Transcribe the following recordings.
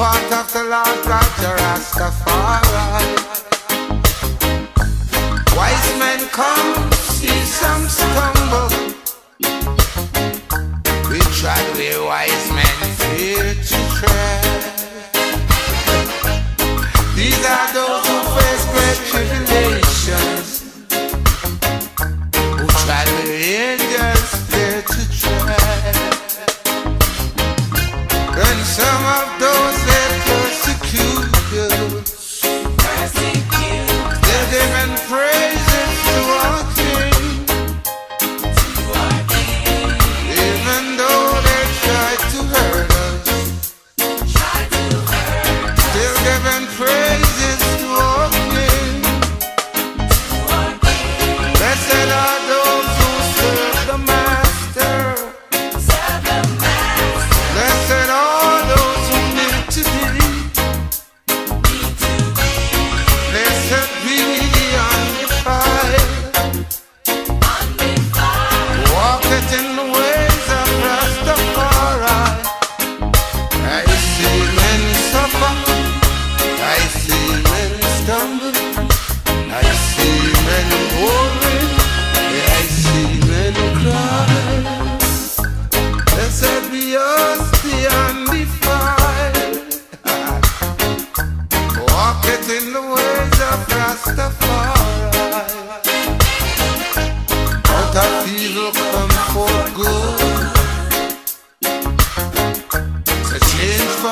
part of the law of the Rastafari. Wise men come, see some stumble. We try to be wise men, fear to tread. These are those who face great tribulations. Who try to be angels, fear to tread. And some of those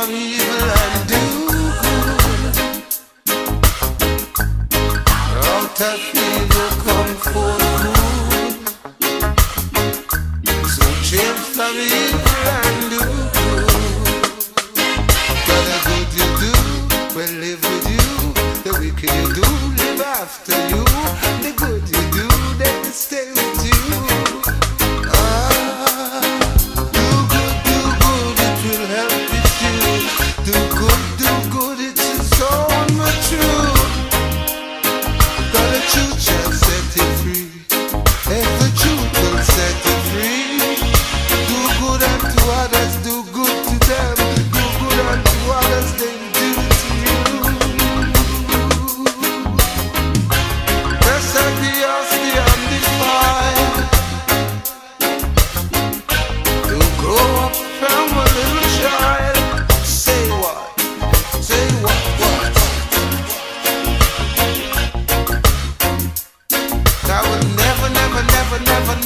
from evil and do good. Out of evil come for good. So change from evil and do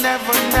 never